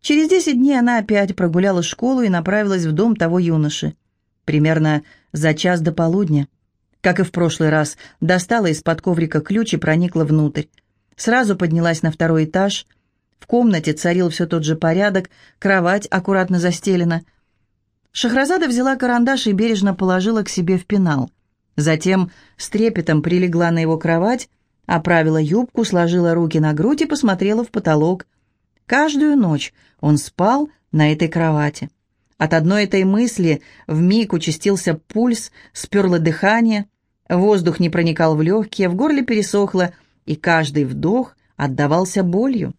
Через десять дней она опять прогуляла школу и направилась в дом того юноши. Примерно за час до полудня. Как и в прошлый раз, достала из-под коврика ключ и проникла внутрь. Сразу поднялась на второй этаж. В комнате царил все тот же порядок, кровать аккуратно застелена. Шахразада взяла карандаш и бережно положила к себе в пенал. Затем с трепетом прилегла на его кровать, оправила юбку, сложила руки на грудь и посмотрела в потолок. Каждую ночь он спал на этой кровати. От одной этой мысли вмиг участился пульс, сперло дыхание, воздух не проникал в легкие, в горле пересохло, и каждый вдох отдавался болью.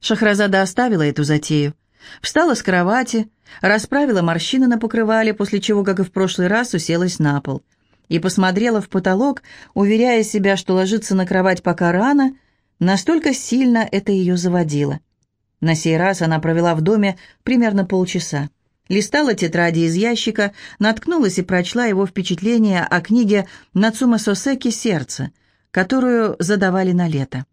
Шахразада оставила эту затею, встала с кровати, расправила морщины на покрывале, после чего, как и в прошлый раз, уселась на пол и посмотрела в потолок, уверяя себя, что ложиться на кровать пока рано, настолько сильно это ее заводило. На сей раз она провела в доме примерно полчаса. Листала тетради из ящика, наткнулась и прочла его впечатление о книге Нацума Сосеки «Сердце», которую задавали на лето.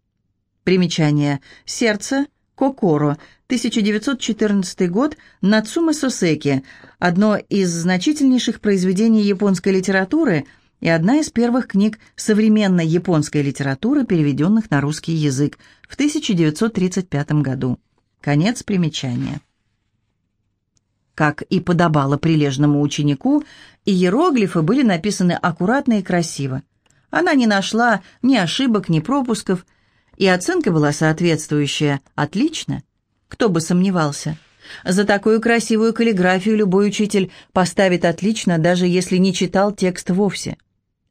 Примечание. «Сердце», «Кокоро», 1914 год, Нацума Сосеки, одно из значительнейших произведений японской литературы и одна из первых книг современной японской литературы, переведенных на русский язык в 1935 году. Конец примечания. Как и подобало прилежному ученику, иероглифы были написаны аккуратно и красиво. Она не нашла ни ошибок, ни пропусков, и оценка была соответствующая. Отлично. Кто бы сомневался. За такую красивую каллиграфию любой учитель поставит отлично, даже если не читал текст вовсе.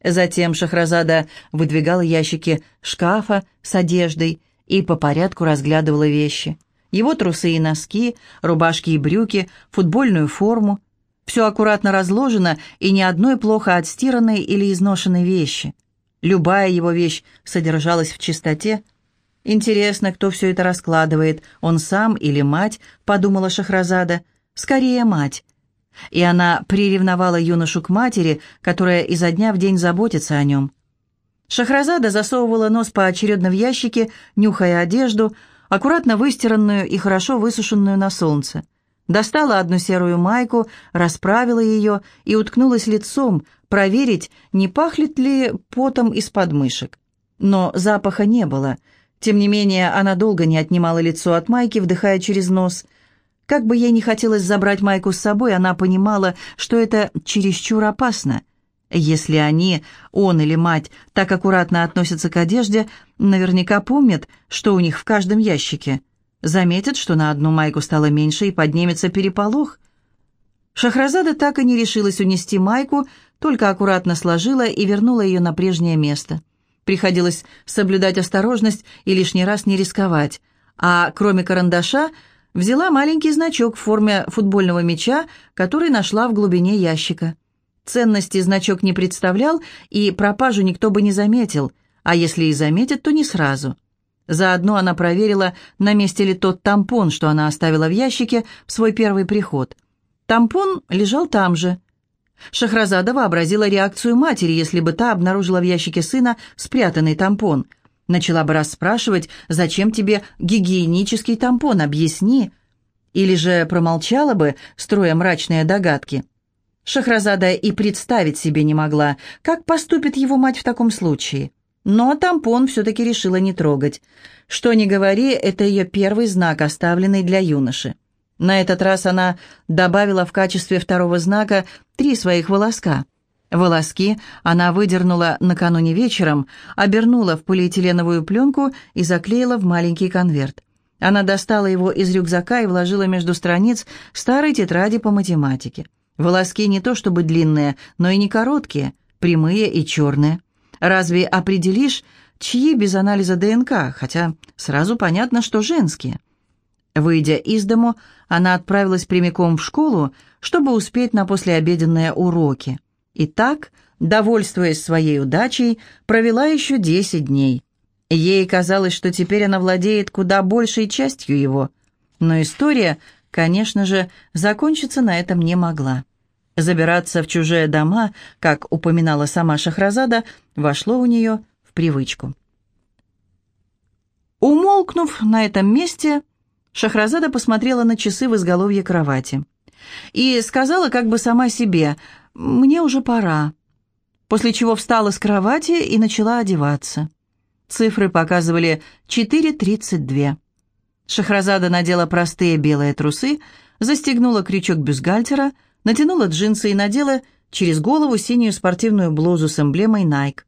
Затем Шахразада выдвигала ящики шкафа с одеждой и по порядку разглядывала вещи. Его трусы и носки, рубашки и брюки, футбольную форму. Все аккуратно разложено и ни одной плохо отстиранной или изношенной вещи. Любая его вещь содержалась в чистоте. «Интересно, кто все это раскладывает, он сам или мать?» — подумала Шахразада. «Скорее мать». И она приревновала юношу к матери, которая изо дня в день заботится о нем. Шахразада засовывала нос поочередно в ящики, нюхая одежду, аккуратно выстиранную и хорошо высушенную на солнце. Достала одну серую майку, расправила ее и уткнулась лицом, проверить, не пахнет ли потом из подмышек. Но запаха не было. Тем не менее, она долго не отнимала лицо от майки, вдыхая через нос. Как бы ей не хотелось забрать майку с собой, она понимала, что это чересчур опасно. Если они, он или мать, так аккуратно относятся к одежде, наверняка помнят, что у них в каждом ящике. Заметят, что на одну майку стало меньше и поднимется переполох. Шахразада так и не решилась унести майку, только аккуратно сложила и вернула ее на прежнее место. Приходилось соблюдать осторожность и лишний раз не рисковать. А кроме карандаша, взяла маленький значок в форме футбольного мяча, который нашла в глубине ящика. Ценности значок не представлял, и пропажу никто бы не заметил, а если и заметит, то не сразу. Заодно она проверила, на месте ли тот тампон, что она оставила в ящике в свой первый приход. Тампон лежал там же. Шахразада вообразила реакцию матери, если бы та обнаружила в ящике сына спрятанный тампон. Начала бы расспрашивать, зачем тебе гигиенический тампон, объясни. Или же промолчала бы, строя мрачные догадки. Шахразада и представить себе не могла, как поступит его мать в таком случае. Но тампон все-таки решила не трогать. Что ни говори, это ее первый знак, оставленный для юноши. На этот раз она добавила в качестве второго знака три своих волоска. Волоски она выдернула накануне вечером, обернула в полиэтиленовую пленку и заклеила в маленький конверт. Она достала его из рюкзака и вложила между страниц старой тетради по математике. Волоски не то чтобы длинные, но и не короткие, прямые и черные. Разве определишь, чьи без анализа ДНК, хотя сразу понятно, что женские? Выйдя из дому, она отправилась прямиком в школу, чтобы успеть на послеобеденные уроки. И так, довольствуясь своей удачей, провела еще десять дней. Ей казалось, что теперь она владеет куда большей частью его. Но история конечно же, закончиться на этом не могла. Забираться в чужие дома, как упоминала сама Шахразада, вошло у нее в привычку. Умолкнув на этом месте, Шахразада посмотрела на часы в изголовье кровати и сказала как бы сама себе «мне уже пора», после чего встала с кровати и начала одеваться. Цифры показывали 4.32. Шахразада надела простые белые трусы, застегнула крючок бюстгальтера, натянула джинсы и надела через голову синюю спортивную блузу с эмблемой Nike.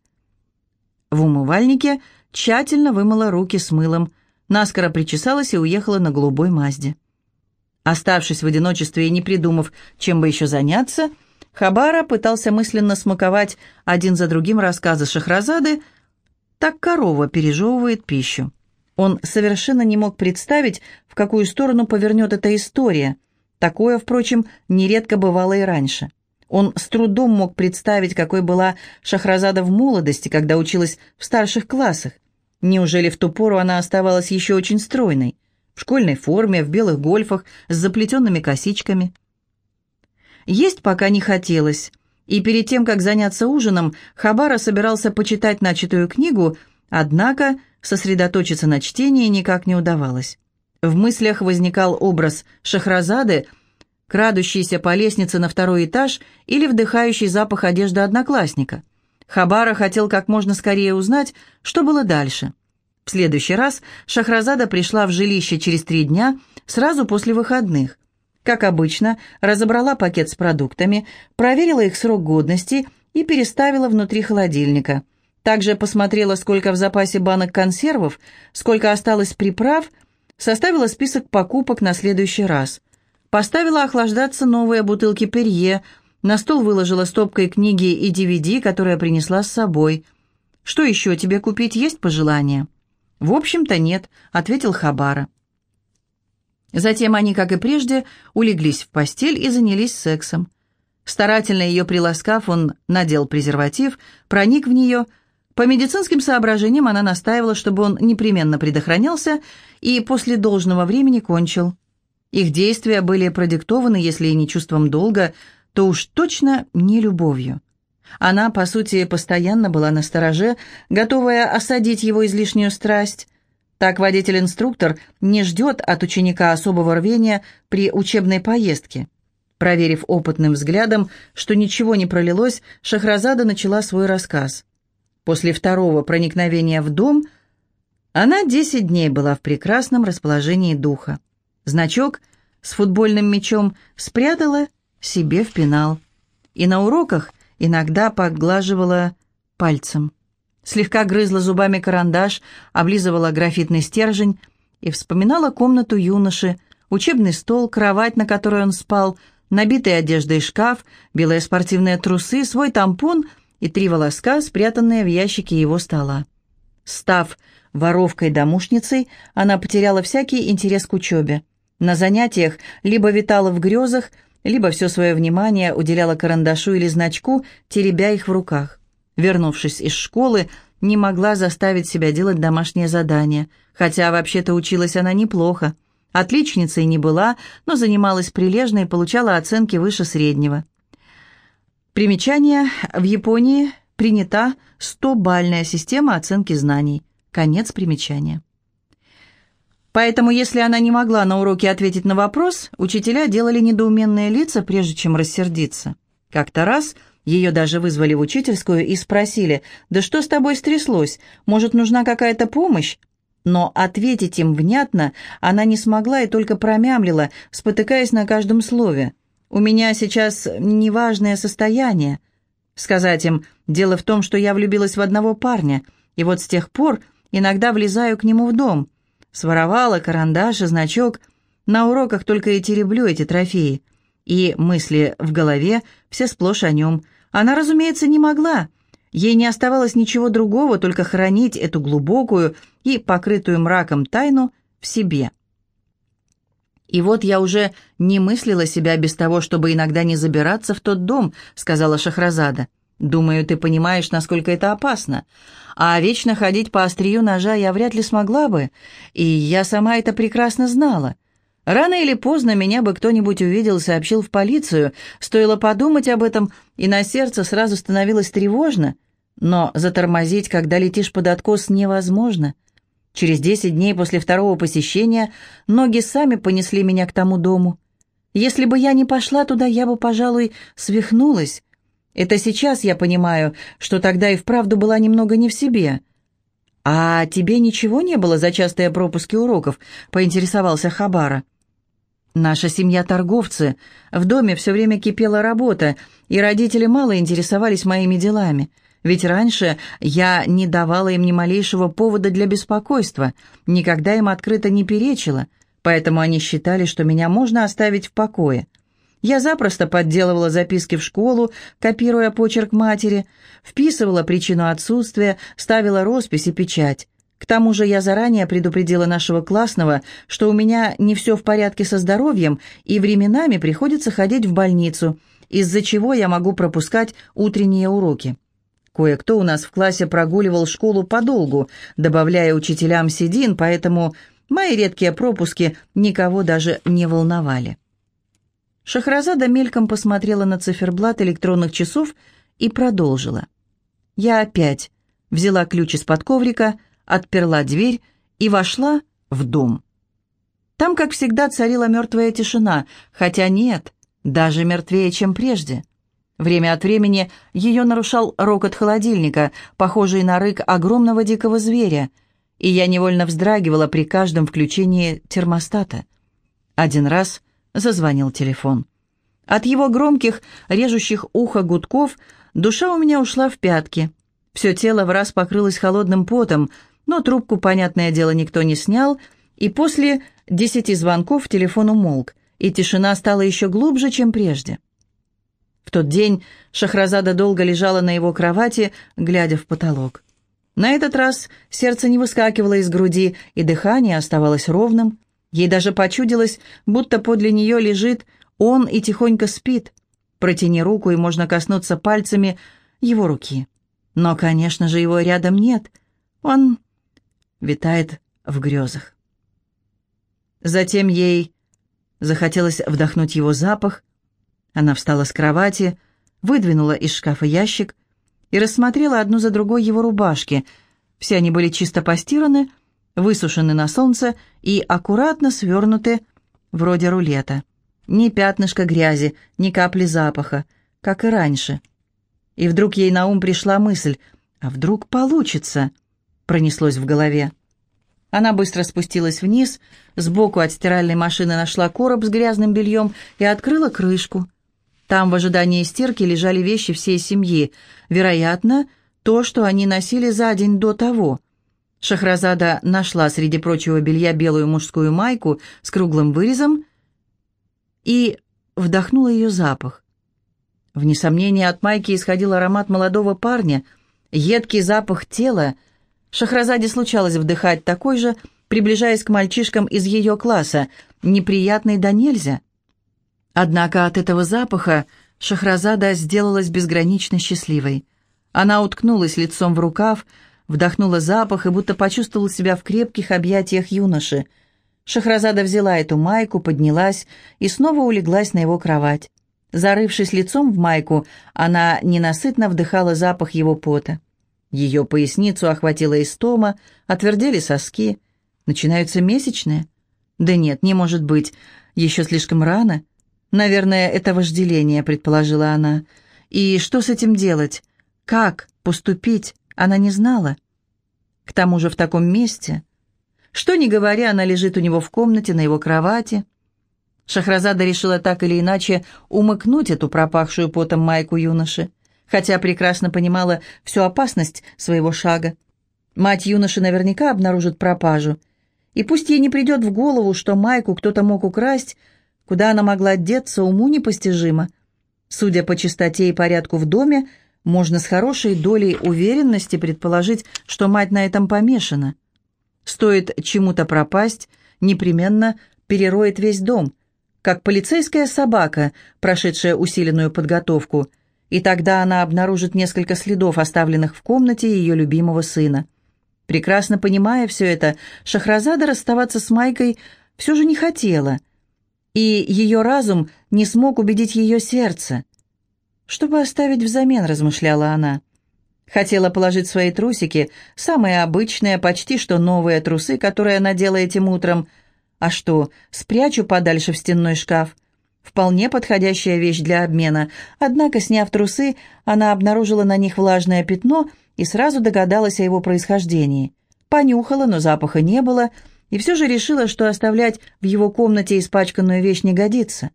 В умывальнике тщательно вымыла руки с мылом, наскоро причесалась и уехала на голубой Мазде. Оставшись в одиночестве и не придумав, чем бы еще заняться, Хабара пытался мысленно смаковать один за другим рассказы Шахразады, так корова пережевывает пищу. Он совершенно не мог представить, в какую сторону повернет эта история. Такое, впрочем, нередко бывало и раньше. Он с трудом мог представить, какой была Шахразада в молодости, когда училась в старших классах. Неужели в ту пору она оставалась еще очень стройной? В школьной форме, в белых гольфах, с заплетенными косичками. Есть пока не хотелось, и перед тем, как заняться ужином, Хабара собирался почитать начатую книгу, однако сосредоточиться на чтении никак не удавалось. В мыслях возникал образ Шахразады, крадущийся по лестнице на второй этаж или вдыхающий запах одежды одноклассника. Хабара хотел как можно скорее узнать, что было дальше. В следующий раз Шахразада пришла в жилище через три дня, сразу после выходных. Как обычно, разобрала пакет с продуктами, проверила их срок годности и переставила внутри холодильника. Также посмотрела, сколько в запасе банок консервов, сколько осталось приправ, составила список покупок на следующий раз. Поставила охлаждаться новые бутылки перье, на стол выложила стопкой книги и DVD, которые принесла с собой. «Что еще тебе купить? Есть пожелания?» «В общем-то, нет», — ответил Хабара. Затем они, как и прежде, улеглись в постель и занялись сексом. Старательно ее приласкав, он надел презерватив, проник в нее. По медицинским соображениям она настаивала, чтобы он непременно предохранялся и после должного времени кончил. Их действия были продиктованы, если и не чувством долга, то уж точно не любовью. Она, по сути, постоянно была на стороже, готовая осадить его излишнюю страсть. Так водитель-инструктор не ждет от ученика особого рвения при учебной поездке. Проверив опытным взглядом, что ничего не пролилось, Шахразада начала свой рассказ. После второго проникновения в дом она десять дней была в прекрасном расположении духа. Значок с футбольным мячом спрятала себе в пенал. И на уроках иногда поглаживала пальцем. Слегка грызла зубами карандаш, облизывала графитный стержень и вспоминала комнату юноши, учебный стол, кровать, на которой он спал, набитый одеждой шкаф, белые спортивные трусы, свой тампон и три волоска, спрятанные в ящике его стола. Став воровкой-домушницей, она потеряла всякий интерес к учебе. На занятиях либо витала в грезах, либо все свое внимание уделяла карандашу или значку, теребя их в руках. Вернувшись из школы, не могла заставить себя делать домашнее задание, хотя вообще-то училась она неплохо. Отличницей не была, но занималась прилежно и получала оценки выше среднего. Примечание. В Японии принята 100-бальная система оценки знаний. Конец примечания. Поэтому, если она не могла на уроке ответить на вопрос, учителя делали недоуменные лица, прежде чем рассердиться. Как-то раз ее даже вызвали в учительскую и спросили, «Да что с тобой стряслось? Может, нужна какая-то помощь?» Но ответить им внятно она не смогла и только промямлила, спотыкаясь на каждом слове. «У меня сейчас неважное состояние». Сказать им, дело в том, что я влюбилась в одного парня, и вот с тех пор иногда влезаю к нему в дом – Своровала карандаш и значок. На уроках только и тереблю эти трофеи. И мысли в голове все сплошь о нем. Она, разумеется, не могла. Ей не оставалось ничего другого, только хранить эту глубокую и покрытую мраком тайну в себе. «И вот я уже не мыслила себя без того, чтобы иногда не забираться в тот дом», — сказала Шахразада. «Думаю, ты понимаешь, насколько это опасно. А вечно ходить по острию ножа я вряд ли смогла бы, и я сама это прекрасно знала. Рано или поздно меня бы кто-нибудь увидел и сообщил в полицию. Стоило подумать об этом, и на сердце сразу становилось тревожно. Но затормозить, когда летишь под откос, невозможно. Через десять дней после второго посещения ноги сами понесли меня к тому дому. Если бы я не пошла туда, я бы, пожалуй, свихнулась. Это сейчас я понимаю, что тогда и вправду была немного не в себе. «А тебе ничего не было за частые пропуски уроков?» — поинтересовался Хабара. «Наша семья торговцы. В доме все время кипела работа, и родители мало интересовались моими делами. Ведь раньше я не давала им ни малейшего повода для беспокойства, никогда им открыто не перечила, поэтому они считали, что меня можно оставить в покое. Я запросто подделывала записки в школу, копируя почерк матери, вписывала причину отсутствия, ставила роспись и печать. К тому же я заранее предупредила нашего классного, что у меня не все в порядке со здоровьем, и временами приходится ходить в больницу, из-за чего я могу пропускать утренние уроки. Кое-кто у нас в классе прогуливал школу подолгу, добавляя учителям седин, поэтому мои редкие пропуски никого даже не волновали. Шахразада мельком посмотрела на циферблат электронных часов и продолжила. Я опять взяла ключ из-под коврика, отперла дверь и вошла в дом. Там, как всегда, царила мертвая тишина, хотя нет, даже мертвее, чем прежде. Время от времени ее нарушал рокот холодильника, похожий на рык огромного дикого зверя, и я невольно вздрагивала при каждом включении термостата. Один раз зазвонил телефон. От его громких, режущих ухо гудков душа у меня ушла в пятки. Все тело в раз покрылось холодным потом, но трубку, понятное дело, никто не снял, и после десяти звонков телефон умолк, и тишина стала еще глубже, чем прежде. В тот день Шахразада долго лежала на его кровати, глядя в потолок. На этот раз сердце не выскакивало из груди, и дыхание оставалось ровным. Ей даже почудилось, будто подле нее лежит он и тихонько спит. Протяни руку, и можно коснуться пальцами его руки. Но, конечно же, его рядом нет. Он витает в грезах. Затем ей захотелось вдохнуть его запах. Она встала с кровати, выдвинула из шкафа ящик и рассмотрела одну за другой его рубашки. Все они были чисто постираны, высушены на солнце и аккуратно свернуты, вроде рулета. Ни пятнышка грязи, ни капли запаха, как и раньше. И вдруг ей на ум пришла мысль, а вдруг получится, пронеслось в голове. Она быстро спустилась вниз, сбоку от стиральной машины нашла короб с грязным бельем и открыла крышку. Там в ожидании стирки лежали вещи всей семьи, вероятно, то, что они носили за день до того. Шахразада нашла среди прочего белья белую мужскую майку с круглым вырезом и вдохнула ее запах. Вне сомнения, от майки исходил аромат молодого парня, едкий запах тела. Шахразаде случалось вдыхать такой же, приближаясь к мальчишкам из ее класса, неприятный да нельзя. Однако от этого запаха Шахразада сделалась безгранично счастливой. Она уткнулась лицом в рукав, вдохнула запах и будто почувствовала себя в крепких объятиях юноши. Шахразада взяла эту майку, поднялась и снова улеглась на его кровать. Зарывшись лицом в майку, она ненасытно вдыхала запах его пота. Ее поясницу охватила истома, отвердели соски. Начинаются месячные? Да нет, не может быть, еще слишком рано. Наверное, это вожделение, предположила она. И что с этим делать? Как поступить? Она не знала. К тому же в таком месте... Что ни говоря, она лежит у него в комнате, на его кровати. Шахразада решила так или иначе умыкнуть эту пропахшую потом майку юноши, хотя прекрасно понимала всю опасность своего шага. Мать юноши наверняка обнаружит пропажу, и пусть ей не придет в голову, что майку кто-то мог украсть, куда она могла деться, уму непостижимо. Судя по чистоте и порядку в доме, можно с хорошей долей уверенности предположить, что мать на этом помешана. Стоит чему-то пропасть, непременно перероет весь дом, как полицейская собака, прошедшая усиленную подготовку, и тогда она обнаружит несколько следов, оставленных в комнате ее любимого сына. Прекрасно понимая все это, Шахразада расставаться с Майкой все же не хотела, и ее разум не смог убедить ее сердце. «Чтобы оставить взамен», — размышляла она. Хотела положить свои трусики, самые обычные, почти что новые трусы, которые надела этим утром. А что, спрячу подальше в стенной шкаф? Вполне подходящая вещь для обмена. Однако, сняв трусы, она обнаружила на них влажное пятно и сразу догадалась о его происхождении. Понюхала, но запаха не было, и все же решила, что оставлять в его комнате испачканную вещь не годится.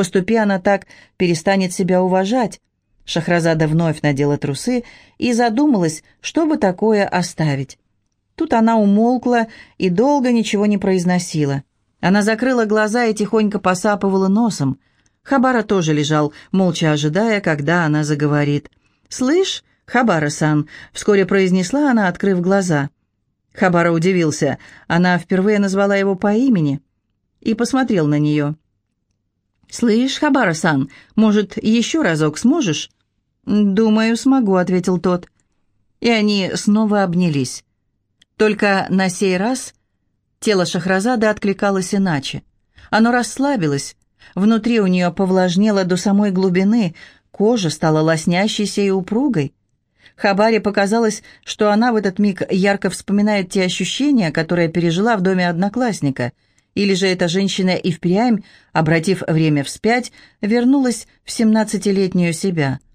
Поступи она так, перестанет себя уважать. Шахразада вновь надела трусы и задумалась, что бы такое оставить. Тут она умолкла и долго ничего не произносила. Она закрыла глаза и тихонько посапывала носом. Хабара тоже лежал, молча ожидая, когда она заговорит. «Слышь, Хабара-сан», — вскоре произнесла она, открыв глаза. Хабара удивился. Она впервые назвала его по имени и посмотрел на нее. «Слышь, Хабара-сан, может, еще разок сможешь?» «Думаю, смогу», — ответил тот. И они снова обнялись. Только на сей раз тело Шахразады откликалось иначе. Оно расслабилось, внутри у нее повлажнело до самой глубины, кожа стала лоснящейся и упругой. Хабаре показалось, что она в этот миг ярко вспоминает те ощущения, которые пережила в доме одноклассника, или же эта женщина и впрямь, обратив время вспять, вернулась в семнадцатилетнюю себя —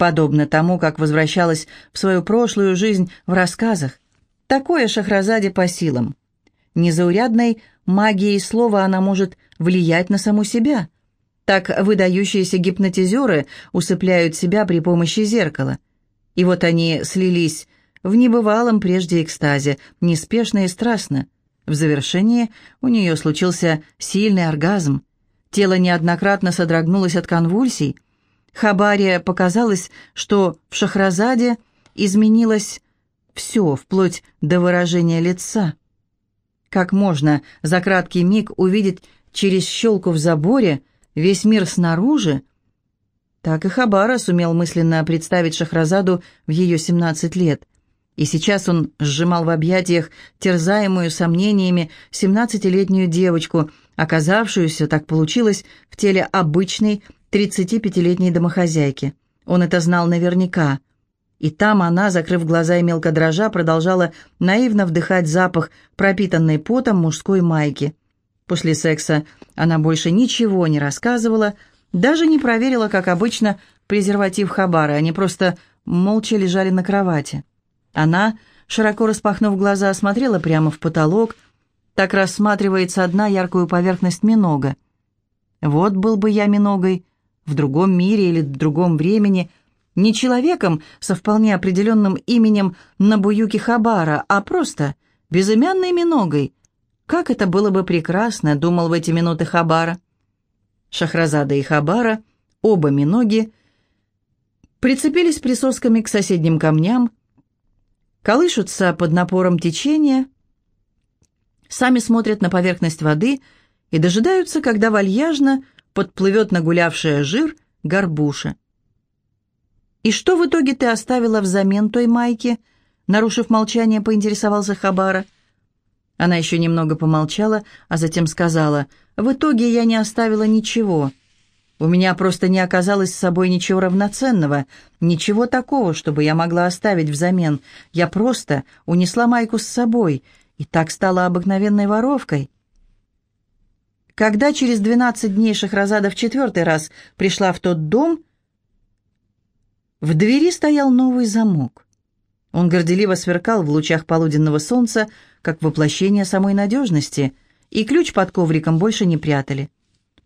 подобно тому, как возвращалась в свою прошлую жизнь в рассказах. Такое Шахразаде по силам. Незаурядной магией слова она может влиять на саму себя. Так выдающиеся гипнотизеры усыпляют себя при помощи зеркала. И вот они слились в небывалом прежде экстазе, неспешно и страстно. В завершении у нее случился сильный оргазм. Тело неоднократно содрогнулось от конвульсий – Хабария показалось, что в Шахразаде изменилось все, вплоть до выражения лица. Как можно за краткий миг увидеть через щелку в заборе весь мир снаружи? Так и Хабара сумел мысленно представить Шахразаду в ее 17 лет. И сейчас он сжимал в объятиях терзаемую сомнениями семнадцатилетнюю девочку, оказавшуюся, так получилось, в теле обычной 35-летней домохозяйки. Он это знал наверняка. И там она, закрыв глаза и мелко дрожа, продолжала наивно вдыхать запах пропитанной потом мужской майки. После секса она больше ничего не рассказывала, даже не проверила, как обычно, презерватив Хабара. Они просто молча лежали на кровати. Она, широко распахнув глаза, смотрела прямо в потолок. Так рассматривается одна яркую поверхность минога. Вот был бы я миногой, в другом мире или в другом времени, не человеком со вполне определенным именем Набуюки Хабара, а просто безымянной миногой. Как это было бы прекрасно, думал в эти минуты Хабара. Шахразада и Хабара, оба миноги, прицепились присосками к соседним камням, колышутся под напором течения, сами смотрят на поверхность воды и дожидаются, когда вальяжно подплывет нагулявшая жир горбуша. «И что в итоге ты оставила взамен той майки?» Нарушив молчание, поинтересовался Хабара. Она еще немного помолчала, а затем сказала, «В итоге я не оставила ничего. У меня просто не оказалось с собой ничего равноценного, ничего такого, чтобы я могла оставить взамен. Я просто унесла майку с собой и так стала обыкновенной воровкой». Когда через двенадцать дней Шахразада в четвертый раз пришла в тот дом, в двери стоял новый замок. Он горделиво сверкал в лучах полуденного солнца, как воплощение самой надежности, и ключ под ковриком больше не прятали.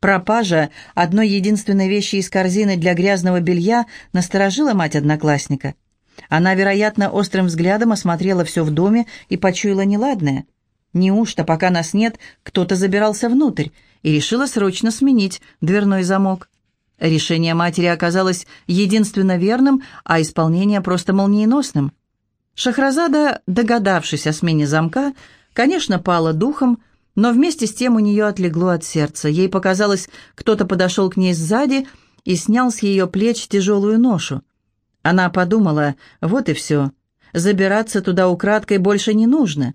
Пропажа одной единственной вещи из корзины для грязного белья насторожила мать одноклассника. Она, вероятно, острым взглядом осмотрела все в доме и почуяла неладное. Неужто, пока нас нет, кто-то забирался внутрь и решила срочно сменить дверной замок? Решение матери оказалось единственно верным, а исполнение просто молниеносным. Шахразада, догадавшись о смене замка, конечно, пала духом, но вместе с тем у нее отлегло от сердца. Ей показалось, кто-то подошел к ней сзади и снял с ее плеч тяжелую ношу. Она подумала, вот и все, забираться туда украдкой больше не нужно.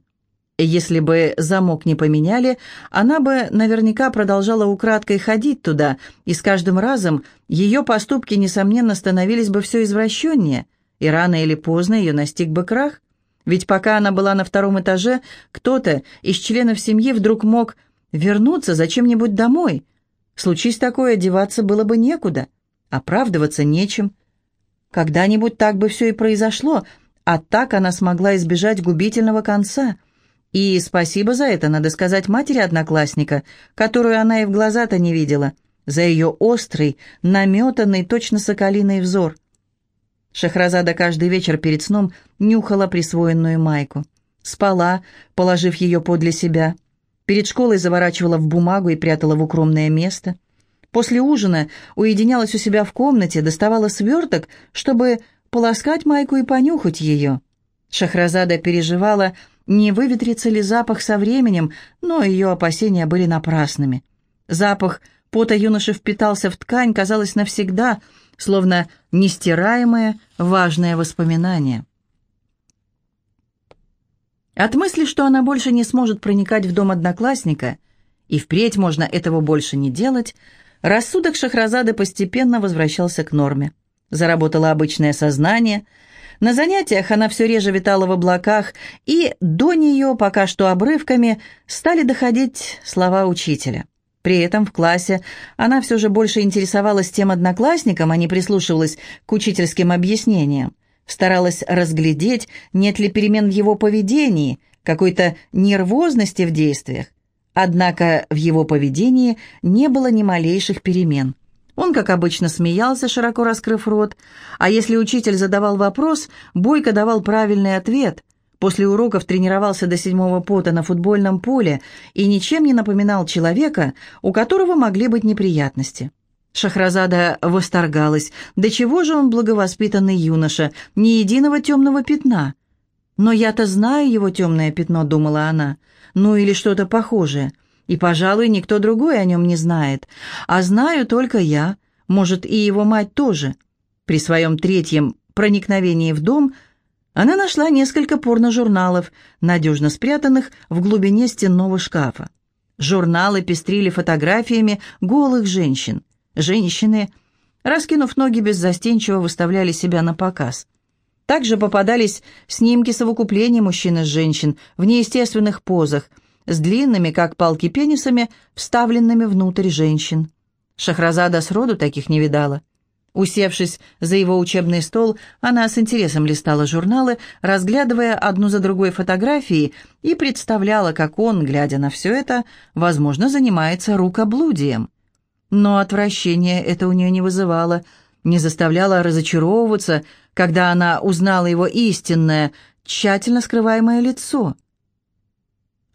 Если бы замок не поменяли, она бы наверняка продолжала украдкой ходить туда, и с каждым разом ее поступки, несомненно, становились бы все извращеннее, и рано или поздно ее настиг бы крах. Ведь пока она была на втором этаже, кто-то из членов семьи вдруг мог вернуться зачем-нибудь домой. Случись такое, деваться было бы некуда, оправдываться нечем. Когда-нибудь так бы все и произошло, а так она смогла избежать губительного конца. И спасибо за это, надо сказать, матери одноклассника, которую она и в глаза-то не видела, за ее острый, наметанный, точно соколиный взор. Шахразада каждый вечер перед сном нюхала присвоенную майку. Спала, положив ее подле себя. Перед школой заворачивала в бумагу и прятала в укромное место. После ужина уединялась у себя в комнате, доставала сверток, чтобы полоскать майку и понюхать ее. Шахразада переживала, не выветрится ли запах со временем, но ее опасения были напрасными. Запах пота юноши впитался в ткань, казалось, навсегда, словно нестираемое важное воспоминание. От мысли, что она больше не сможет проникать в дом одноклассника, и впредь можно этого больше не делать, рассудок Шахразады постепенно возвращался к норме. Заработало обычное сознание. На занятиях она все реже витала в облаках, и до нее пока что обрывками стали доходить слова учителя. При этом в классе она все же больше интересовалась тем одноклассником, а не прислушивалась к учительским объяснениям. Старалась разглядеть, нет ли перемен в его поведении, какой-то нервозности в действиях. Однако в его поведении не было ни малейших перемен. Он, как обычно, смеялся, широко раскрыв рот, а если учитель задавал вопрос, Бойко давал правильный ответ. После уроков тренировался до седьмого пота на футбольном поле и ничем не напоминал человека, у которого могли быть неприятности. Шахразада восторгалась. До чего же он благовоспитанный юноша, ни единого темного пятна. «Но я-то знаю его темное пятно», — думала она, — «ну или что-то похожее». И, пожалуй, никто другой о нем не знает. А знаю только я, может, и его мать тоже. При своем третьем проникновении в дом она нашла несколько порножурналов, надежно спрятанных в глубине стенного шкафа. Журналы пестрили фотографиями голых женщин. Женщины, раскинув ноги беззастенчиво, выставляли себя на показ. Также попадались снимки совокупления мужчин и женщин в неестественных позах – с длинными, как палки, пенисами, вставленными внутрь женщин. Шахразада сроду таких не видала. Усевшись за его учебный стол, она с интересом листала журналы, разглядывая одну за другой фотографии и представляла, как он, глядя на все это, возможно, занимается рукоблудием. Но отвращение это у нее не вызывало, не заставляло разочаровываться, когда она узнала его истинное, тщательно скрываемое лицо —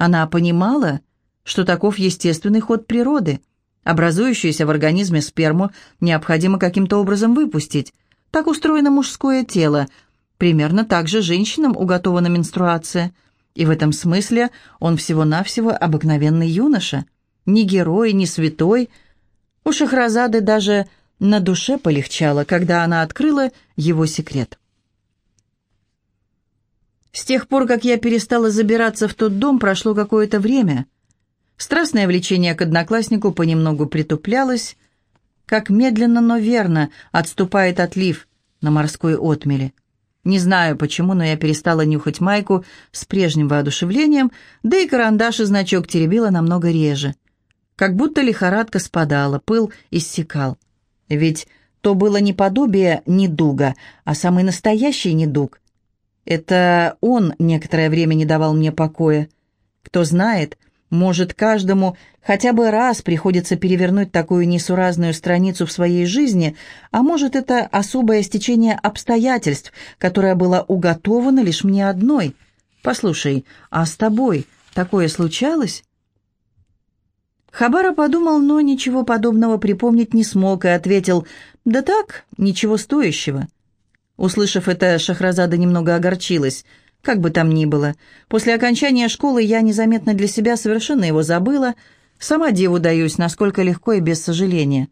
она понимала, что таков естественный ход природы. Образующуюся в организме сперму необходимо каким-то образом выпустить. Так устроено мужское тело. Примерно так же женщинам уготована менструация. И в этом смысле он всего-навсего обыкновенный юноша. Ни герой, ни святой. У Шахразады даже на душе полегчало, когда она открыла его секрет. С тех пор, как я перестала забираться в тот дом, прошло какое-то время. Страстное влечение к однокласснику понемногу притуплялось, как медленно, но верно отступает отлив на морской отмеле. Не знаю почему, но я перестала нюхать майку с прежним воодушевлением, да и карандаш и значок теребила намного реже. Как будто лихорадка спадала, пыл иссякал. Ведь то было не подобие недуга, а самый настоящий недуг. Это он некоторое время не давал мне покоя. Кто знает, может, каждому хотя бы раз приходится перевернуть такую несуразную страницу в своей жизни, а может, это особое стечение обстоятельств, которое было уготовано лишь мне одной. Послушай, а с тобой такое случалось?» Хабара подумал, но ничего подобного припомнить не смог и ответил, «Да так, ничего стоящего». Услышав это, Шахразада немного огорчилась. Как бы там ни было, после окончания школы я незаметно для себя совершенно его забыла. Сама деву даюсь, насколько легко и без сожаления.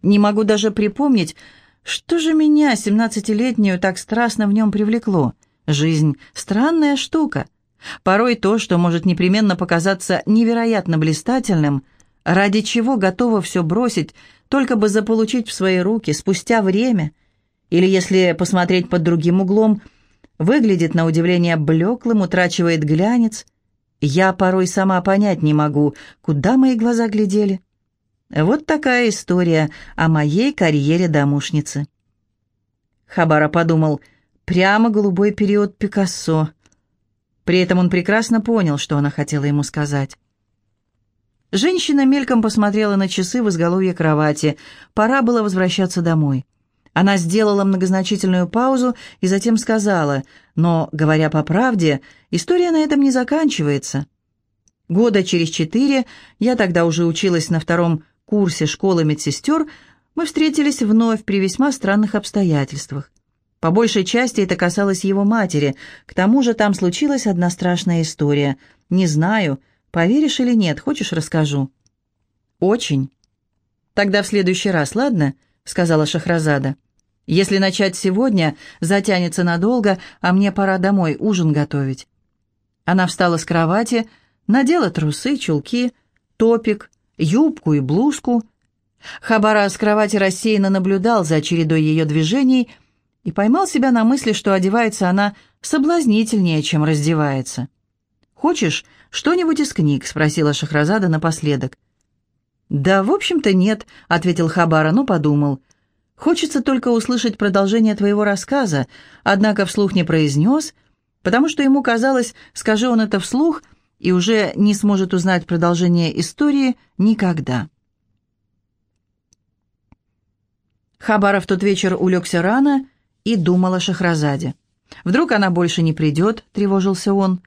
Не могу даже припомнить, что же меня, семнадцатилетнюю, так страстно в нем привлекло. Жизнь — странная штука. Порой то, что может непременно показаться невероятно блистательным, ради чего готова все бросить, только бы заполучить в свои руки спустя время — Или, если посмотреть под другим углом, выглядит на удивление блеклым, утрачивает глянец. Я порой сама понять не могу, куда мои глаза глядели. Вот такая история о моей карьере домушницы. Хабара подумал, прямо голубой период Пикассо. При этом он прекрасно понял, что она хотела ему сказать. Женщина мельком посмотрела на часы в изголовье кровати. Пора было возвращаться домой. Она сделала многозначительную паузу и затем сказала, но, говоря по правде, история на этом не заканчивается. Года через четыре, я тогда уже училась на втором курсе школы медсестер, мы встретились вновь при весьма странных обстоятельствах. По большей части это касалось его матери. К тому же там случилась одна страшная история. Не знаю, поверишь или нет, хочешь расскажу? Очень. Тогда в следующий раз, ладно? сказала Шахразада. Если начать сегодня, затянется надолго, а мне пора домой ужин готовить. Она встала с кровати, надела трусы, чулки, топик, юбку и блузку. Хабара с кровати рассеянно наблюдал за чередой ее движений – и поймал себя на мысли, что одевается она соблазнительнее, чем раздевается. «Хочешь что-нибудь из книг?» — спросила Шахразада напоследок. «Да, в общем-то, нет», — ответил Хабара, но подумал. «Хочется только услышать продолжение твоего рассказа, однако вслух не произнес, потому что ему казалось, скажи он это вслух, и уже не сможет узнать продолжение истории никогда». Хабара в тот вечер улегся рано и думал о Шахразаде. «Вдруг она больше не придет?» — тревожился он.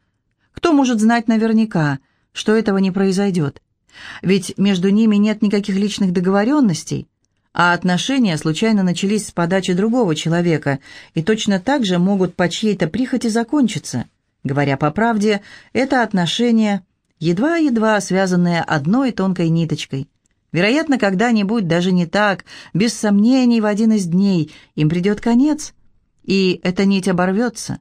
«Кто может знать наверняка, что этого не произойдет? Ведь между ними нет никаких личных договоренностей, а отношения случайно начались с подачи другого человека и точно так же могут по чьей-то прихоти закончиться. Говоря по правде, это отношения, едва-едва связанные одной тонкой ниточкой». Вероятно, когда-нибудь, даже не так, без сомнений, в один из дней им придет конец, и эта нить оборвется.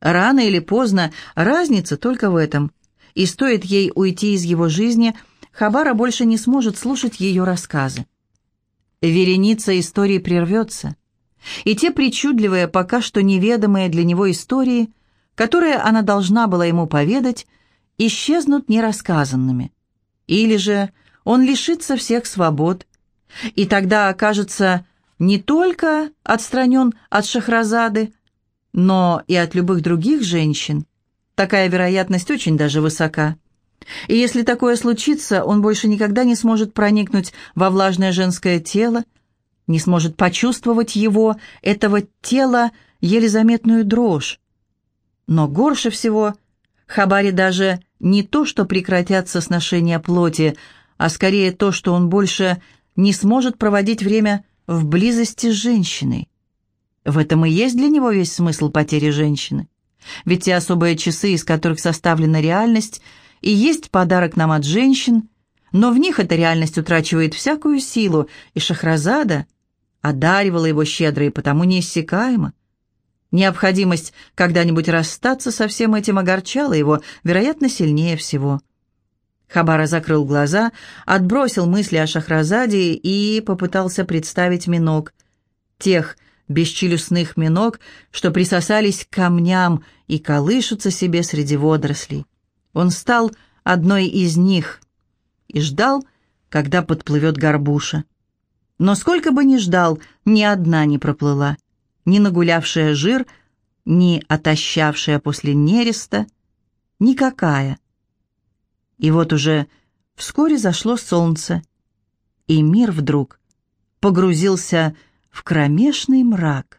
Рано или поздно разница только в этом. И стоит ей уйти из его жизни, Хабара больше не сможет слушать ее рассказы. Вереница истории прервется, и те причудливые, пока что неведомые для него истории, которые она должна была ему поведать, исчезнут нерассказанными. Или же он лишится всех свобод, и тогда окажется не только отстранен от Шахразады, но и от любых других женщин. Такая вероятность очень даже высока. И если такое случится, он больше никогда не сможет проникнуть во влажное женское тело, не сможет почувствовать его, этого тела, еле заметную дрожь. Но горше всего Хабари даже не то, что прекратятся сношения плоти, а скорее то, что он больше не сможет проводить время в близости с женщиной. В этом и есть для него весь смысл потери женщины. Ведь те особые часы, из которых составлена реальность, и есть подарок нам от женщин, но в них эта реальность утрачивает всякую силу, и Шахразада одаривала его щедро и потому неиссякаемо. Необходимость когда-нибудь расстаться со всем этим огорчала его, вероятно, сильнее всего – Хабара закрыл глаза, отбросил мысли о Шахразаде и попытался представить миног. Тех бесчелюстных миног, что присосались к камням и колышутся себе среди водорослей. Он стал одной из них и ждал, когда подплывет горбуша. Но сколько бы ни ждал, ни одна не проплыла, ни нагулявшая жир, ни отощавшая после нереста, никакая — и вот уже вскоре зашло солнце, и мир вдруг погрузился в кромешный мрак.